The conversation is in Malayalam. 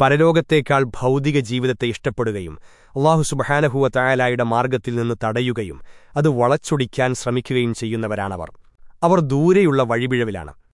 പരലോകത്തേക്കാൾ ഭൗതിക ജീവിതത്തെ ഇഷ്ടപ്പെടുകയും അള്ളാഹു സുബഹാനഹുവ തയാലായുടെ മാർഗത്തിൽ നിന്ന് തടയുകയും അത് വളച്ചൊടിക്കാൻ ശ്രമിക്കുകയും ചെയ്യുന്നവരാണവർ. അവർ ദൂരെയുള്ള വഴിപിഴവിലാണ്.